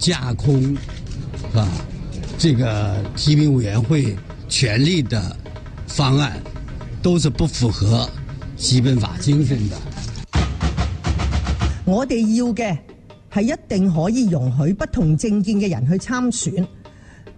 架空啊这个提名委员会权力的方案，都是不符合基本法精神的。我哋要嘅系一定可以容许不同政见嘅人去参选。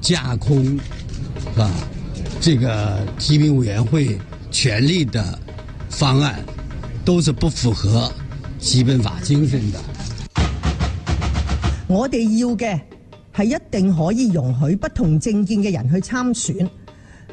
架空，啊？这个提名委员会权力的方案，都是不符合基本法精神的。我哋要嘅系一定可以容许不同政见嘅人去参选。